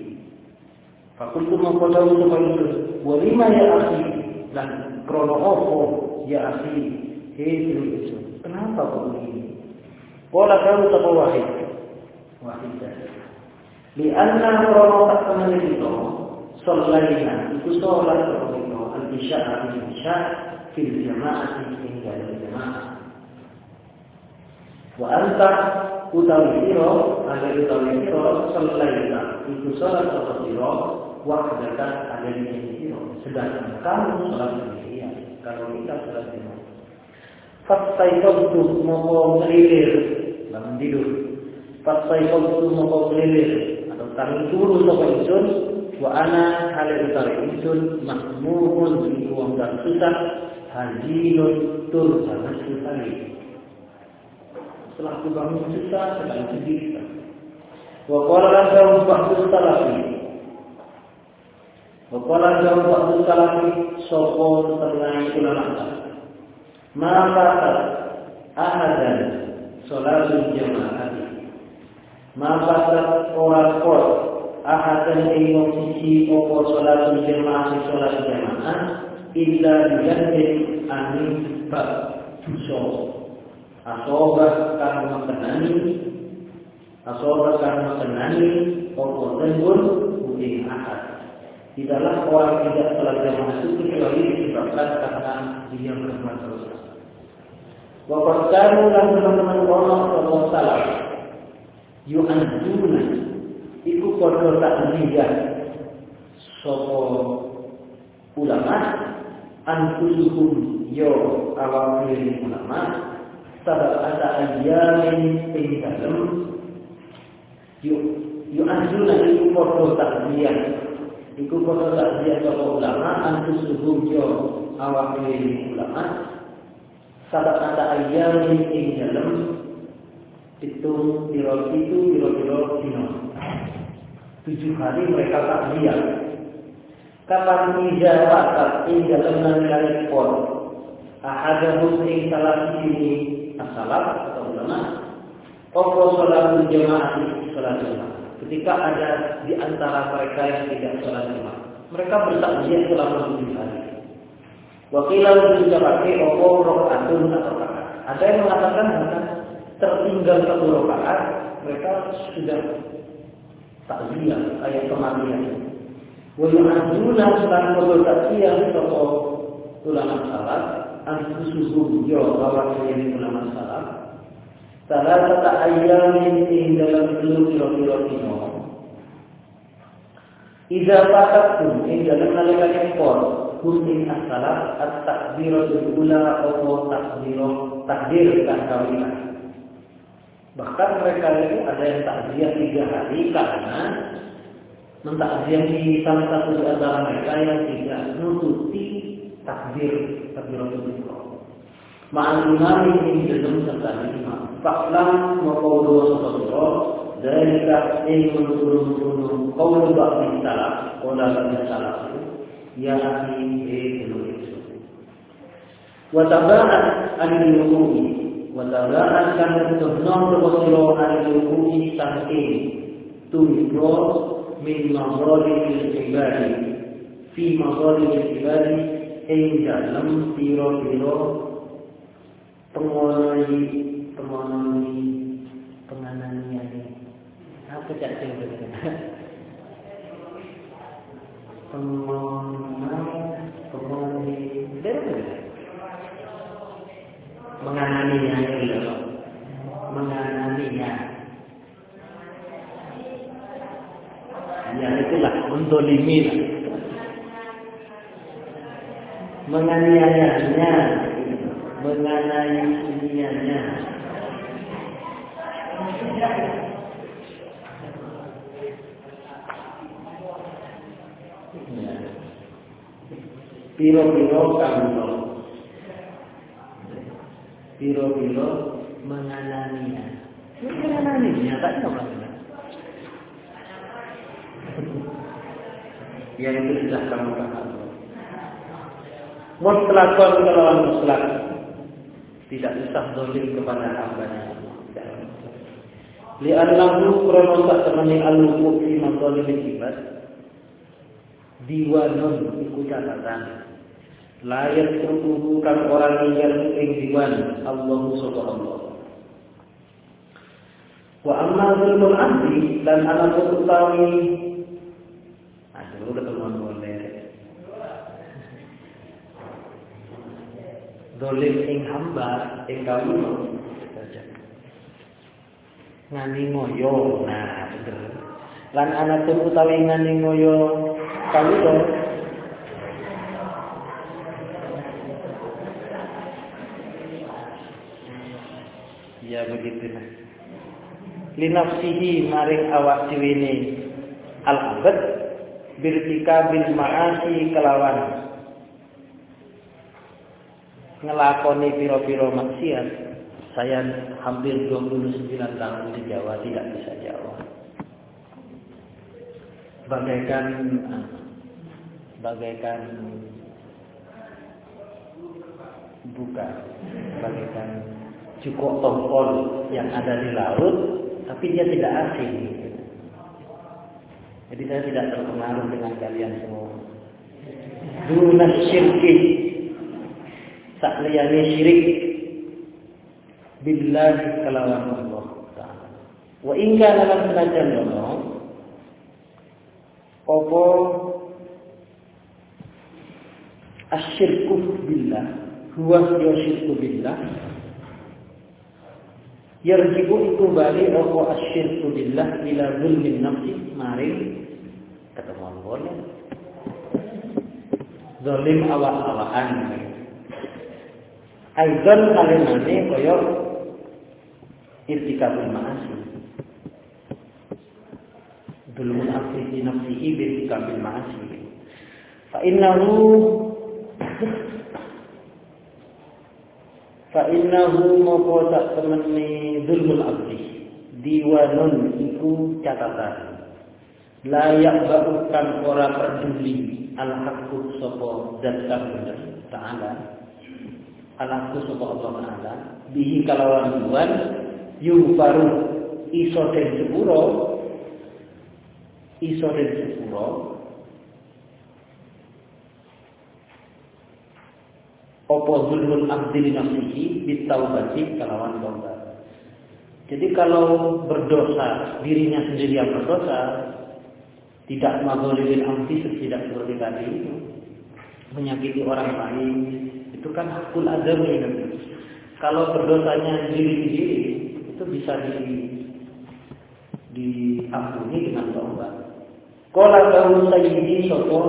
Fakultu mengkodawu sopo itu Walima ya akhi Dan krono opo? Ya akhi itu itu. Kenapa kok begini? Pola kamu tak wahid. Wahid di anna krono tak kenal itu solaina itu sholat itu al isya al isya fil jamaah hingga dalam jamaah. Wa anta utawi siro ada utawi siro solaina itu sholat kalau siro wahdatan ada di siro. Sedangkan kamu sholat sendiri kalau kita sudah tidur. Fastaikabtu moko ngelilir bangun tidur. Fastaikabtu moko ngelilir atau tangi turu sapa ingsun wa ana utawi ingsun mahmuhun iku wong kang susah hajinun tur sangat sekali. Setelah aku bangun susah sedang sedih. Wa qala lahu ba'du salafi Wakala jauh waktu salafi sopo setengah ulama. Maka ahadan sholatul jamaah. Maka orang kot ahadan ing sisi opo sholatul jamaah sholat jamaah illa diganti amin bab so asobah kang makenani asobah kang makenani opo tembun uding ahad Tidaklah orang tidak jamaah itu kecuali disebabkan karena dia berbuat dosa. Wakat kamu dan teman-teman Allah Allah salah. Yu'anduna Iku kodoh tak lihat Sopo ulama Antusuhum yo awam diri ulama Sabar ada ayamin ing dalam Yu'anduna iku kodoh tak lihat Iku kono tak dia toko ulama antus awak ini ulama. Sabat ada ayam ing dalam itu biro itu biro biro dino. Tujuh hari mereka tak lihat. Kapan ijarat ing dalam nalika pon? Ahadahum ing salah sini asalat atau ulama. Opo sholat jamaah sholat jamaah ketika ada di antara mereka yang tidak sholat jemaah. Mereka bertakbir selama tujuh hari. Wakilah juga pakai opo rokaatun atau. Ada yang mengatakan bahkan tertinggal satu rokaat, mereka sudah takziah kayak kematian. Wajibuna sedang bertakziah toko ulama salat, antusuhum yo bahwa ini ulama salat, Salah satu ayamin ing dalam dulu kilo-kilo kino. Iza pun ing dalam nalika pon kun ing asalah at takbiro ula atau takbiro takdir kan kawinan. Bahkan mereka itu ada yang takziah tiga hari karena mentakziah di salah satu di antara mereka yang tidak nututi takdir takbiratul Ma'al ing dalam serta imam. Faklam maqawlu sallallahu Dalika ilmu turun-turun. Qawlu salaf Qawla ba'di salaf Ya akhi Ibnu itu. Wataba'at anil yukumi Wataba'at kan Tuhnon Terwasilo anil yukumi Sangking Tuhibro Min mazali ibadi. Fi mazali ibadi. Ing dalam Tiro-tiro pengonoi pengonoi pengananian apa cak cewek pengonoi pengonoi. Dari mengananinya itu mengananinya ya. Itulah mendolimi menganiayanya menganiayanya Piro-piro kamu Piro-piro mengananinya. Mengananinya tak tahu Yang itu sudah kamu paham Mutlakon kelawan mutlak Tidak usah dolim kepada hambanya. Li'annahu krono tak temani al-wuku fi mazalimil ibad. Diwanun iku catatan. Layak tertubuh kan orang ninggal ing diwan Allah sapa Allah Wa amma zulmul abdi dan anak utawi Aduh ketemuan boleh Dolim ing hamba ing kawula ngani ngoyo. Nah bener. Lan anak utawi ngani ngoyo kawula ya begitu linafsihi maring awak diwene al abad birtika bil maasi kelawan ngelakoni piro-piro maksiat saya hampir 29 tahun di Jawa tidak bisa Jawa. Bagaikan bagaikan buka, bagaikan cukup tongkol yang ada di laut, tapi dia tidak asing. Jadi saya tidak terpengaruh dengan kalian semua. Dunas syirki, tak syirik. Billahi kalawan Allah taala. Wa in kana lan senajan ono apa? Asyirku billah. Huwa syirku billah. Yarjibu itu bali apa asyirku billah ila zulmin nafsi. Maring ketemuan boleh zalim awak-awakan Aizan kalimane koyo irtikabul ma'asi. Dulmun afi fi nafsihi bi irtikabil ma'asi. Fa innahu Fa innahu moko tak temeni zulmul abdi diwanun iku catatan layak barukan ora peduli al haqqu sapa zat kang ta'ala al haqqu sapa Allah ta'ala. Bihi kalawan duwan yufaru iso den sepuro iso den sepuro opo zulmul abdi nafsihi bitaubati kalawan taubat jadi kalau berdosa dirinya sendiri yang berdosa tidak mazolimin abdi tidak seperti tadi menyakiti orang lain itu kan hakul adami kalau berdosanya diri sendiri itu bisa di diampuni dengan taubat. Kala kau sayyidi sopo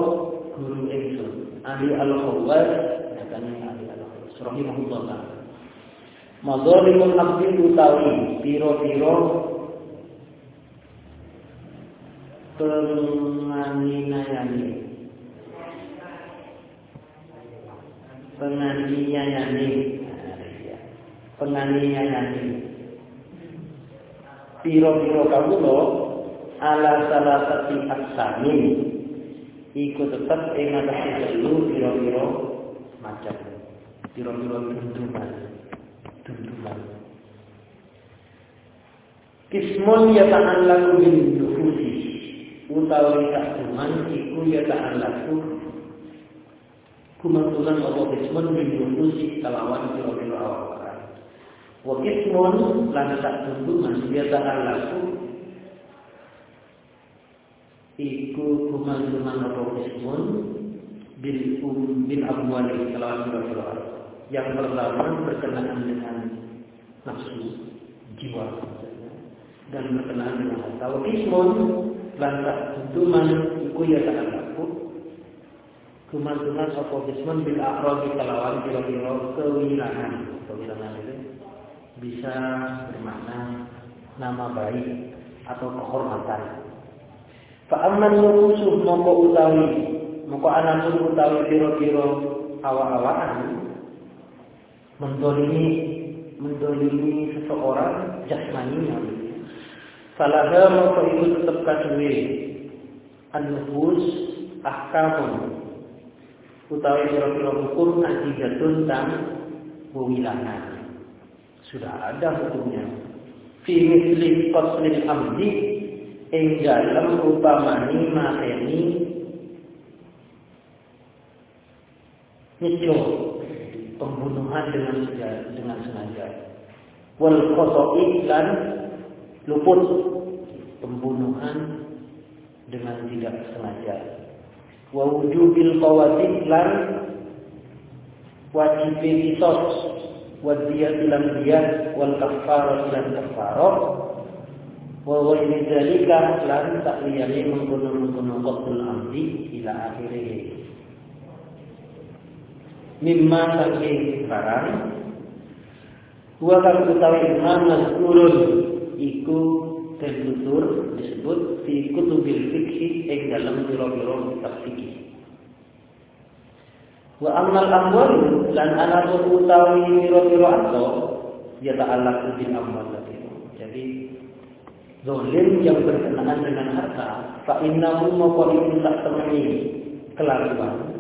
guru ingsun Ali al-Khawas katanya Ali al-Khawas rahimahullah taala. Madzalimul abdi utawi piro-piro penganiayani penganiayani penganiayani piro-piro lo ala salah satu aksamin iku tetap ing atase telu piro-piro macam. Piro-piro dunduman dunduman Kismun ya ta'allaku bin nufusi utawi kakduman iku ya ta'allaku kumantulan apa kismun bin nufusi kalawan piro-piro awak Wa ismun lan sak tuntungan dia laku. Iku kuman-kuman apa ismun bil um bil amwali kelawan biro yang pertama berkenaan dengan nafsu jiwa. Dan berkenaan dengan harta. Wa ismun lan duman iku ya Kumantunan apa bisman bil akhrabi kalawan kira-kira kewilangan Kewilangan itu bisa bermakna nama baik atau kehormatan. Fa'amman nukusuh moko utawi Moko anakun utawi kira-kira awa-awaan Mendolimi Mendolimi seseorang jasmaninya Falaha maka iku tetep kaduwe an-nufus ahkamun utawi pira-pira hukum natijatun tang wewilangan. Sudah ada hukumnya. Fi misli qatlil amdi ing dalem upamani mateni nisyo pembunuhan dengan dengan sengaja. Wal qata'i lan luput pembunuhan dengan tidak sengaja. Wa wujubil qawadid lan wajib kisos. Wa diyat lan diyat wal kafarah lan kafarah wa ghairi dzalika lan takliyani mengkono-mengkono qatul amdi ila akhirih mimma saking barang wa kang utawi imam mazkurun iku tertutur disebut di kutubil fikhi ing dalam biro-biro kitab fikih. Wa amal amwal lan ana utawi biro-biro atau ya ta'allaq bil amwal. Jadi zolim yang berkenaan dengan harta, fa innahu maqal itu tak temani kelakuan.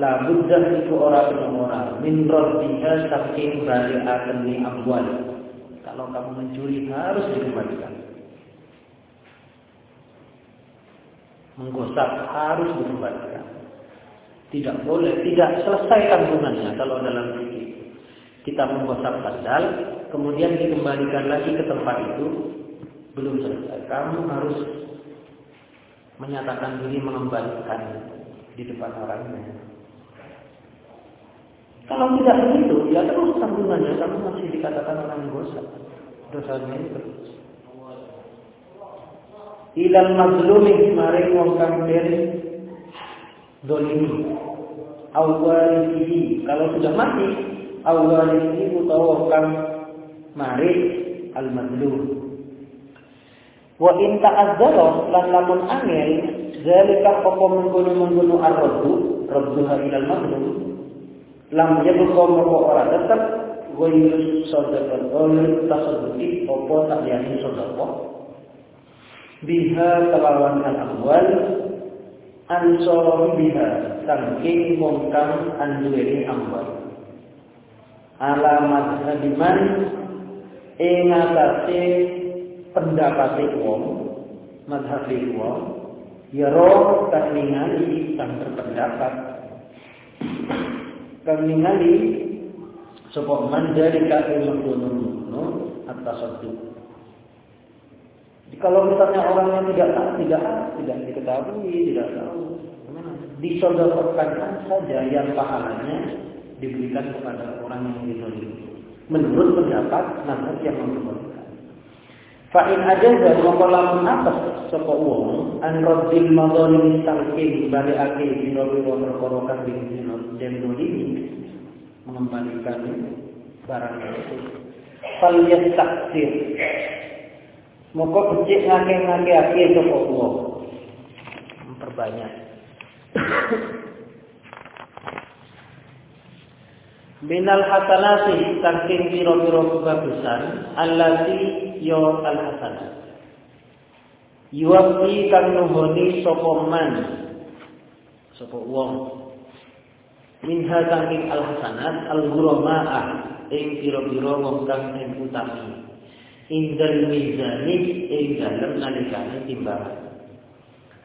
La buddha itu orang orang min raddiha saking bari'atan ni amwal kalau kamu mencuri harus dikembalikan. Menggosap harus dikembalikan. Tidak boleh, tidak selesai kandungannya kalau dalam fikih. Kita menggosap sandal, kemudian dikembalikan lagi ke tempat itu, belum selesai. Kamu harus menyatakan diri mengembalikan di depan orangnya. Kalau tidak begitu, ya terus sambungannya kamu masih dikatakan orang gosap. Dosanya itu terus. Ilal mazlumi maring wong kang dolimi. Awalisihi kalau sudah mati awalisihi utawa kang mari al mazlum. Wa in ta'azzara lan lamun angel zalika apa mengkono-mengkono ar-raddu radduha ilal mazlum lam yabqa moko ora tetep ghairu sadaqah ghairu tasadduqi apa tak yani sedekah biha kelawan al amwal ansor biha saking wong kang anduweni amwal alamat hadiman ing atase pendapate wong madhabe wong ya roh kaningali sang berpendapat kang ningali sapa man dari atas satu. Kalau misalnya orangnya tidak tidak tidak diketahui, tidak tahu, disodorkan saja yang pahalanya diberikan kepada orang yang dizalimi. Menurut pendapat nasihat yang memperbolehkan. Fa'in aja dan mengkolam atas sapa wong an raddil madhalim tangking balikake biro-biro perkara dan dolimi mengembalikan barang itu. Fal yastaksir. Moko becik ngake-ngake-ake sapa wong. Memperbanyak. Minal hasanati saking piro-piro kebagusan allati yo al hasanat. Yuwafi kang nuhoni sapa man sapa wong minha saking al hasanat al ghuramaah ing piro-piro wong kang utami indal mizani ing dalem nalikane timbangan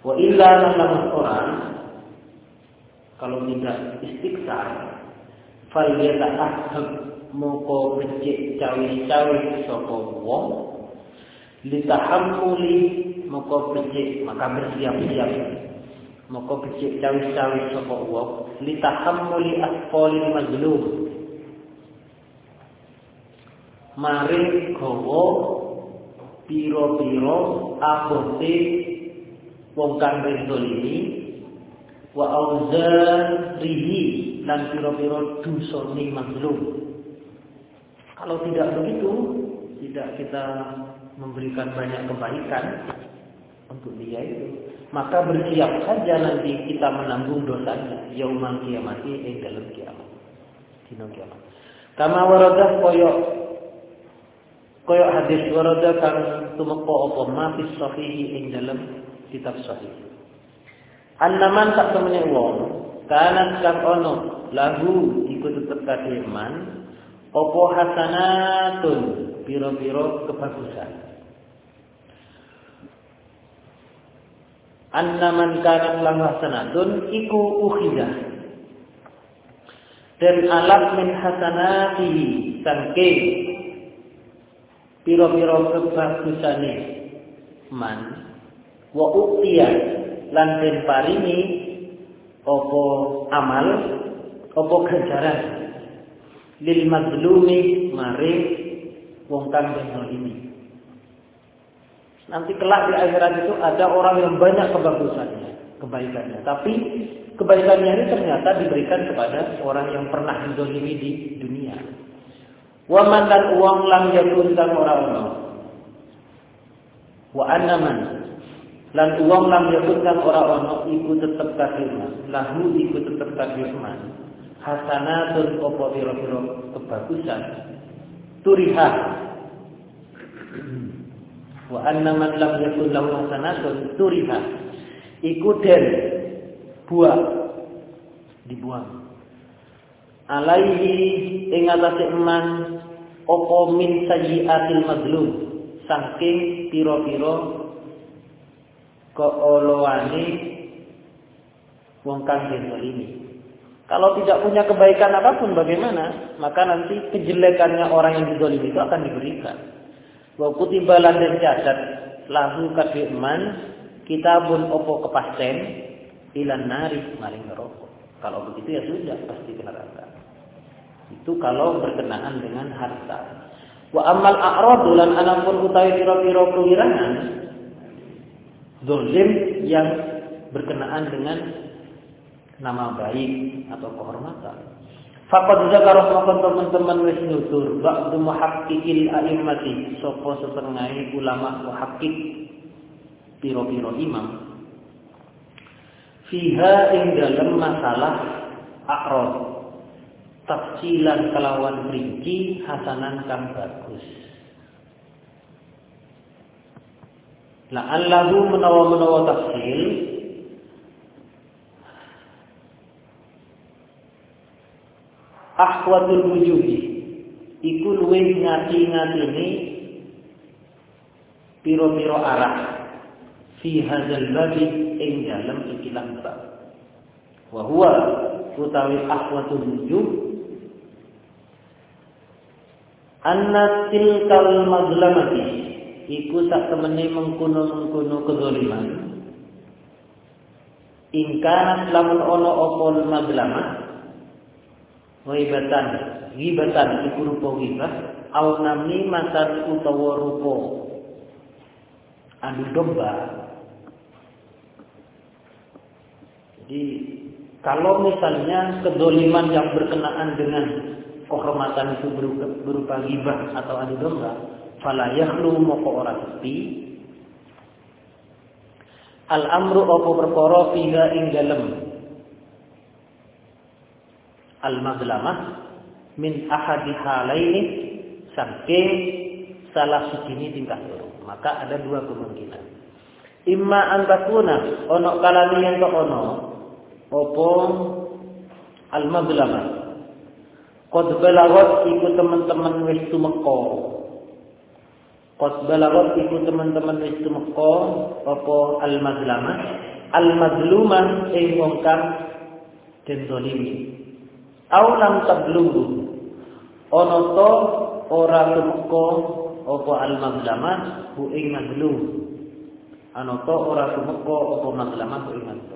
wa illa lamun orang kalau tidak istiqsar fal yata'ahhab moko becik cawi-cawi sapa wong litahammuli moko becik maka bersiap-siap moko becik cawi-cawi sapa wong litahammuli asqalil mazlum maring gawa pira-pira abote wong kang ini wa rihi lan piro-piro dusoni mazlum. Kalau tidak begitu, tidak kita memberikan banyak kebaikan untuk dia itu, maka bersiap saja nanti kita menanggung dosanya yaumal kiamati ing dalam kiamat. Dino kiamat. Kama waradah koyo koyo hadis warada kang tumeka apa ma fi sahihi ing dalam kitab sahih. Annaman tak temene wong kanat kang ono lagu iku tetep kadiman apa hasanatun piro-piro kebagusan. annaman kana lahu hasanatun iku ukhidah dan alat min hasanatihi sangke piro-piro kebagusane man wa uktiya lan den paringi opo amal opo ganjaran lil mazlumi mare wong kang ini Nanti kelak di akhirat itu ada orang yang banyak kebagusannya, kebaikannya. Tapi kebaikannya ini ternyata diberikan kepada orang yang pernah dizolimi di dunia. Waman dan uang lam yakun dan orang orang. Wa anaman lan uang lam yakun dan orang orang iku tetap kafirman. Lahu iku tetap kafirman. Hasanatun opo biro-biro kebagusan. Turihah wa anna man lam yakun lahu hasanatun turiha iku den buah dibuang alaihi ing atase apa min sayyiatil mazlum saking pira-pira keolowane wong kang ini. Kalau tidak punya kebaikan apa pun bagaimana? Maka nanti kejelekannya orang yang dizalimi itu akan diberikan. Wa kutiba lan cacat lahu man kitabun opo kepasten ilan nari maring neraka. Kalau begitu ya sudah pasti ke neraka. Itu kalau berkenaan dengan harta. Wa amal a'radu lan anapun utawi pira-pira kewirangan zalim yang berkenaan dengan nama baik atau kehormatan. Fakat zakara maka teman-teman wis nutur ba'du muhaqqiqil a'immati sapa setengah ulama muhaqqiq piro-piro imam fiha ing dalam masalah a'rad tafsilan kelawan rinci hasanan kang bagus. La'allahu menawa-menawa tafsil. Ahwadul wujuhi. Iku luwih ngati-ngatine piro-piro arah. Fi hadzal babi ing dalem ikilah bab. Wa huwa utawi ahwadul wujuh anna tilkal mazlamati. Iku sak temene mengkono-mengkono kedzaliman ingkana lamun ono apa mazlamah Ghibatan, ghibatan iku rupa ghibah, au namni matan utawa rupa. Adu domba. Jadi kalau misalnya kedoliman yang berkenaan dengan kehormatan itu berupa, berupa ghibah atau adu domba, fala yakhlu moko ora sepi al amru apa perkara fiha ing dalem al-mazlamah min ahadi halaini saking salah sujini tingkah loro. Maka ada dua kemungkinan. Imma antakuna ono kalani yang ke ono opo al-mazlamah. Qad balagot iku teman-teman wis tumeka. Qad balagot iku teman-teman wis tumeka opo al-mazlamah. Al-mazlumah ing wong kang den au lam ana to ora tumeka apa al mazlamah hu ing mazlum ana to ora tumeka apa mazlamah hu ing mazlum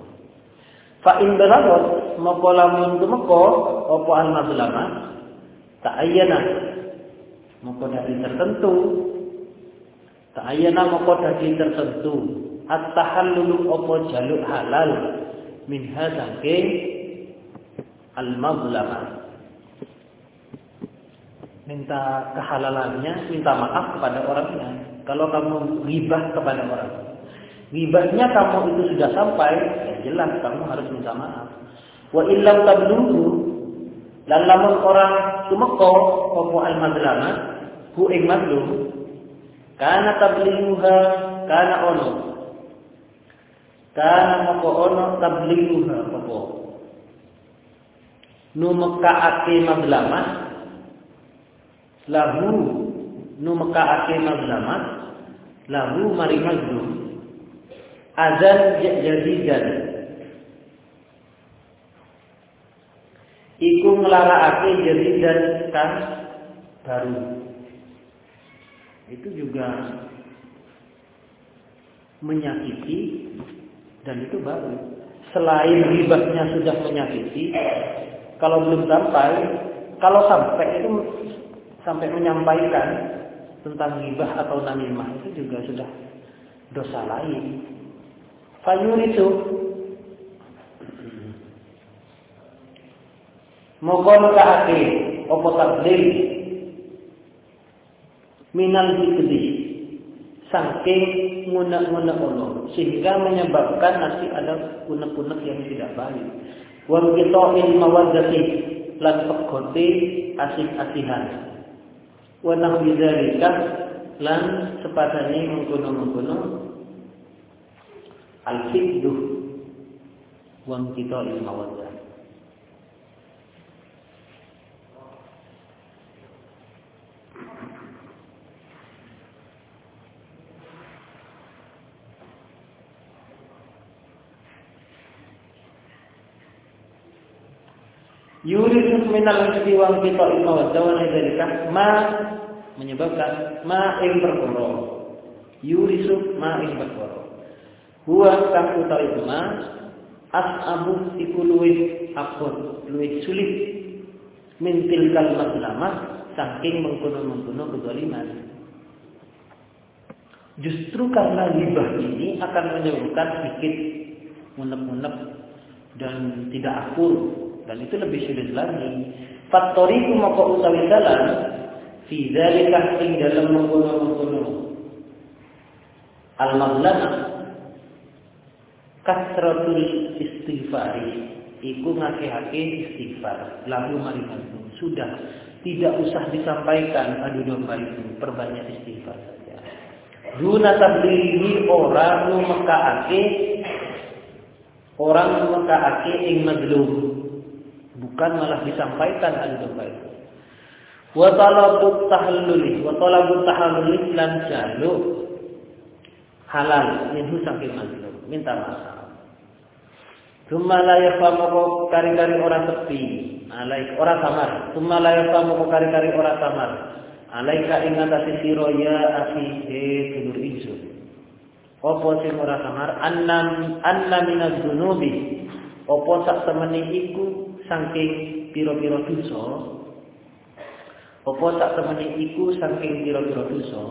fa in balagot moko lamun tumeka apa al mazlamah ta'ayyana moko dari tertentu. Ta'ayyana moko dari tertentu. At-tahallulu apa jaluk halal? Minha saking al-mazlamah minta kehalalannya, minta maaf kepada orangnya. Kalau kamu ribah kepada orang, ribahnya kamu itu sudah sampai, ya jelas kamu harus minta maaf. Wa illam tablughu lan lamun orang tumeka apa al madlama hu ing madlum kana tablighuha kana ono. Kana moko ono tablighuha apa? Nu mekkaake madlamah lahu nu mekkaake madlamah lahu mari mazlum azan jadidan iku nglarakake jadi dan kan baru. Itu juga menyakiti dan itu baru. Selain ribahnya sudah menyakiti, kalau belum sampai, kalau sampai itu sampai menyampaikan tentang ribah atau namimah itu juga sudah dosa lain. Fayur itu Mongkon kaake apa tabligh minal hikdi saking ngunak-ngunak Allah sehingga menyebabkan nanti ada unek-unek yang tidak baik. Wa qita'il mawaddati lan pegoti asih-asihan. Wa nahwi dzalika lan sepadane mengkono-mengkono al-hikdu wa qita'il mawaddah. Yuridu minal hizbi wal qita'i mawaddah wa dzalika ma menyebabkan ma ing perkara. Yurisu ma ing perkara. Huwa kang utawi ma as'abu iku luwih abot, luwih sulit min tilkal mazlamah saking mengkono-mengkono kezaliman. Justru karena ribah ini akan menyebabkan sedikit unek-unek dan tidak akur dan itu lebih sulit lagi. Faktoriku maka utawi dalam dzalika ing dalam mengkono-mengkono al-mazlamah kasratul istighfari. Iku ngake-hake istighfar. Lalu mari sudah tidak usah disampaikan. Adu domba itu perbanyak istighfar saja. Duna tablighi orang nu mekaake orang nu mekaake ing madlum. Bukan malah disampaikan al domba itu. Wa talabut tahalluli wa tahalluli lan jalu halal minhu saking mazlum minta maaf. La yafamu kari-kari orang tepi, alaik orang samar. Tuma la yafamu kari-kari orang samar. Alaika ing ngatasi sira ya akhi he dulur ingsun. Apa sing ora samar? Annam anna minaz dunubi. Apa sak temene iku saking pira-pira dosa apa tak temene iku saking pira-pira dosa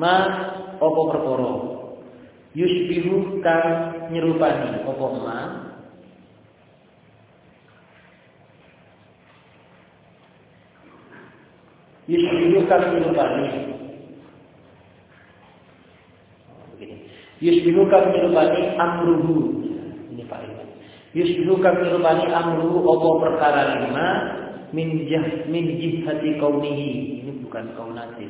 ma apa perkara yusbihu kang nyerupani apa ma yusbihu kang nyerupani Yusbihu kang nyerupani amruhu. Yusbihu kami rupani amru opo perkara lima? Min jah min jihati kaunihi. Ini bukan kaunati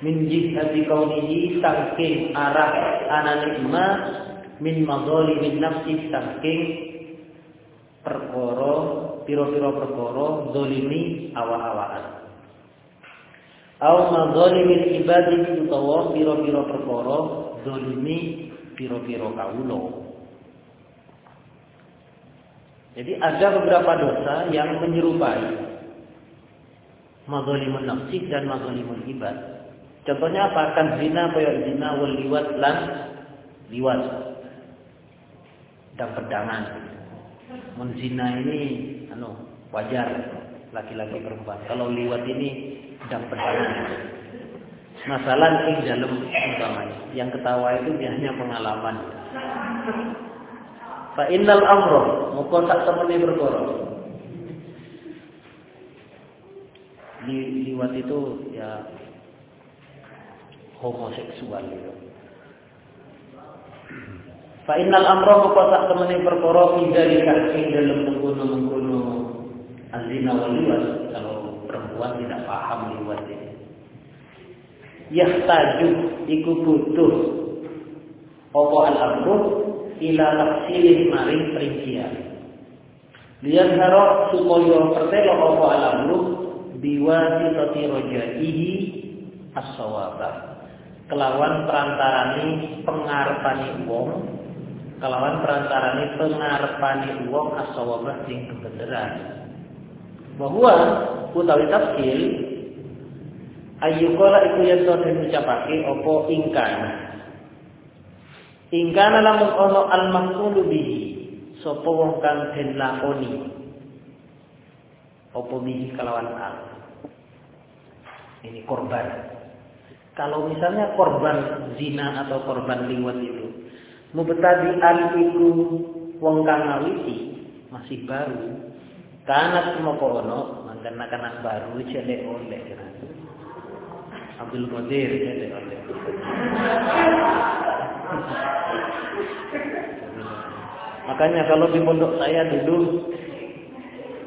min jihati kaunihi saking arah anane lima min min nafsi saking perkara piro-piro perkara zalimi awa-awaan au madzalimin ibadi utawa piro-piro perkara zalimi piro-piro kawula jadi ada beberapa dosa yang menyerupai mazalimun nafsi dan mazalimun ibad. Contohnya apa? Kan zina, koyok zina, wal liwat, lan liwat. Dan pedangan. Menzina ini anu wajar laki-laki perempuan. Kalau liwat ini dan pedangan. Masalah ing dalam umpamanya. Yang ketawa itu biasanya pengalaman. Fa innal amro muka tak temene perkara. Li, liwat itu ya homoseksual itu. Fa innal amra muka sak temene perkara dari ing dalam mengkono-mengkono azina wal liwat kalau perempuan tidak paham liwat ini. Yahtaju iku butuh apa al amru ila tafsilin maring perincian. Lihat harap supaya pertelo apa al amru biwasitati rojaihi as-sawabah kelawan perantarane pengarepane wong kelawan perantarane pengarepane wong as-sawabah sing kebenaran. Bahwa utawi tafsir ayyukola iku yen to diucapake apa? Ingkan ingkana lamun ono al maqulu bihi sapa wong kang den lakoni? Apa bihi kelawan al ini korban kalau misalnya korban zina atau korban liwat itu mubtadi'an itu wong kang ngawiti masih baru. Karena semua kono mantan anak baru cele oleh Abdul Qadir cele oleh. Makanya kalau di pondok saya dulu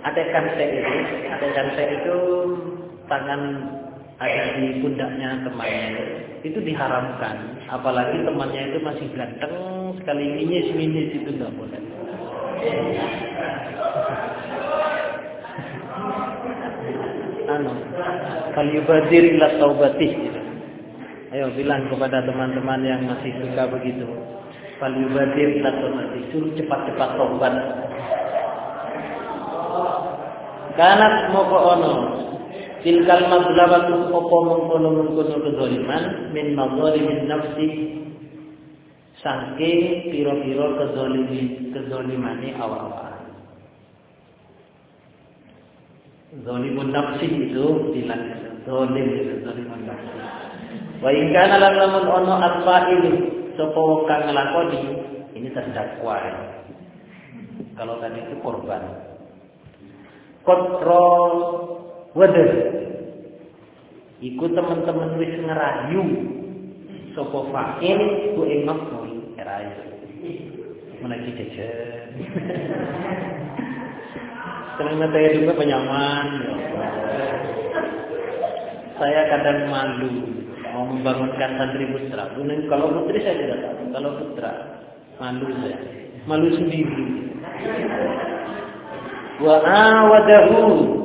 ada kanse itu, ada kanse itu tangan ada di pundaknya temannya itu. Diharamkan. Apalagi temannya itu masih ganteng sekali. Minis minis itu nggak boleh. Anu falyubadir ila taubatih gitu. ayo bilang kepada teman-teman yang masih suka begitu. Falyubadir ila taubatih. Suruh cepat-cepat taubat. Kanat moko ono tilkal mazlamatu apa mengkono mengkono kezaliman min mazalimin nafsi saking piro-piro kezalimi kezalimane awal-awal. Zalimun nafsi itu bilang zalim itu zalimun nafsi. Wa in kana lam lamun ono al-fa'il sapa kang nglakoni ini terdakwa. Kalau tadi itu korban. Kodro Wadah. Iku teman-teman wis ngerayu sapa fa'il ku ing maf'ul ngerayu. Mulai jajan. Karena saya juga penyaman. Saya kadang malu mau membangunkan santri putra. Kalau putri saya tidak tahu. Kalau putra malu saya. Malu sendiri. Wa awadahu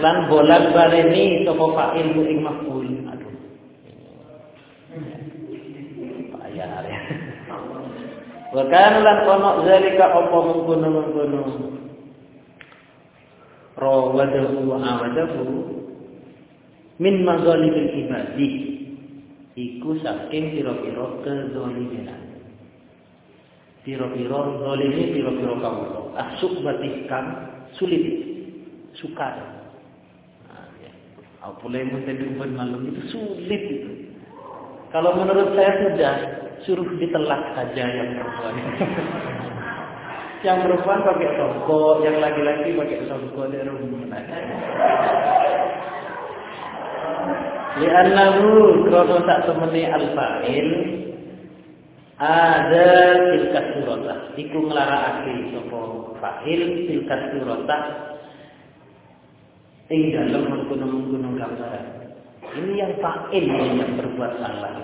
lan bolak baleni sapa fa'il ku ing maf'ul. Aduh. Payah ya. Wa lan ono zalika apa mengkono mengkono rawadahu wa min mazalimil ibadi. Iku saking pira-pira kezaliman. Pira-pira zalimi pira-pira kawula. Asuk batikam sulit. Sukar Apalagi menjadi malam itu sulit itu. Kalau menurut saya sudah suruh ditelak saja yang perempuan. yang perempuan pakai songko, yang laki-laki pakai songko di rumah. Li'annahu krono tak temani al-fa'il ada tilkat surata. Iku nglarakake sapa fa'il tilkat surata ing dalam menggunung-gunung gambaran. Ini yang fa'il yang berbuat salah.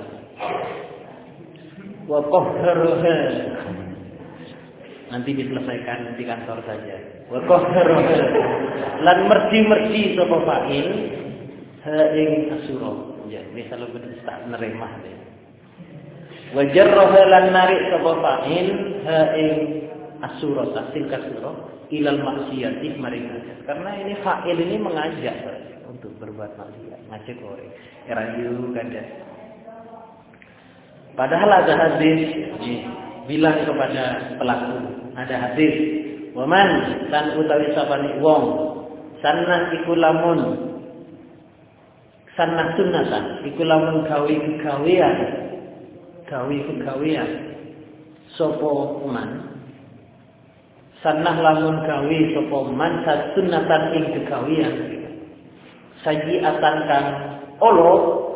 Wa qahharuha. Nanti diselesaikan di kantor saja. Wa qahharuha. Lan merdi-merdi sapa fa'il ha ing asura. Ya, bisa lebih tak nerima deh. Wa jarraha lan narik sapa fa'il ha ing asura tasil kasura ilal maksiati mari Karena ini fa'il ini mengajak untuk berbuat maksiat, ngajak orang. Rayu kada. Padahal ada hadis bilang kepada pelaku, ada hadis, "Waman tan utawi sapani wong sanah iku lamun sanah sunatan iku lamun gawe kegawean gawe kegawean sapa man sanah lamun gawe sapa man sunatan ing kegawean sajiatan kang olo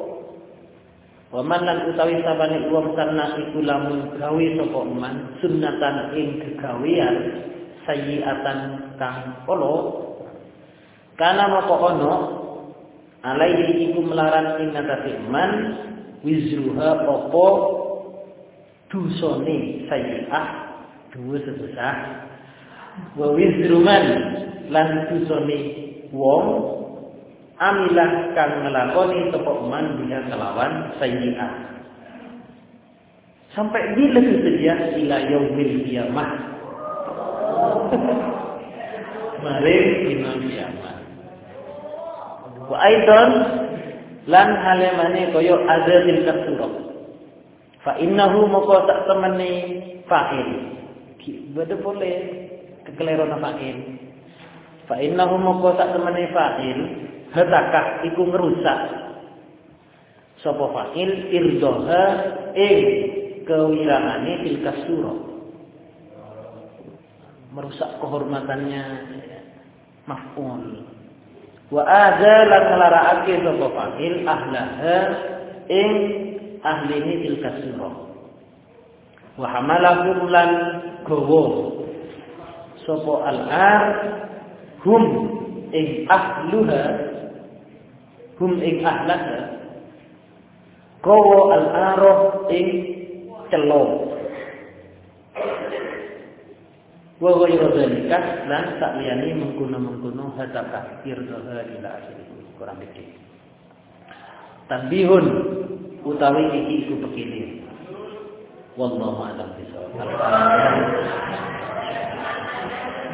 Waman lan utawi sabane wong sanah iku lamun gawe sapa man sunnatan ing kegawean sayiatan kang olo kana moko ono alaihi iku melaran ing ngatasi man wizruha apa dusone sayiah dua sebesar wa wizruman lan dusone wong amilah kang ngelakoni sapa man dia kelawan sayiah sampai bila sedia ila yaumil kiamah mari dina kiamat Wa aidan lan halemane kaya azazil kasura. Fa innahu moko tak temene fa'il. Bada boleh kekeliruan fa'il. Fa innahu moko tak temene fa'il hatakah iku ngerusak sapa fa'il irdoha ing kewirangane fil kasura. Merusak kehormatannya. Maf'ul. Wa ada lan nglaraake sapa fa'il ahlaha ing ahlini surah wa hamalahum lan gowo sapa al-ar hum ing ahluha hum ing ahlaha. Gowo al-arah ing celok wa ghairu dzalika lan sakliyane mengkono-mengkono hadaka irdaha ila akhir kurang lebih. Tanbihun utawi iki iku pekine. Wallahu a'lam bishawab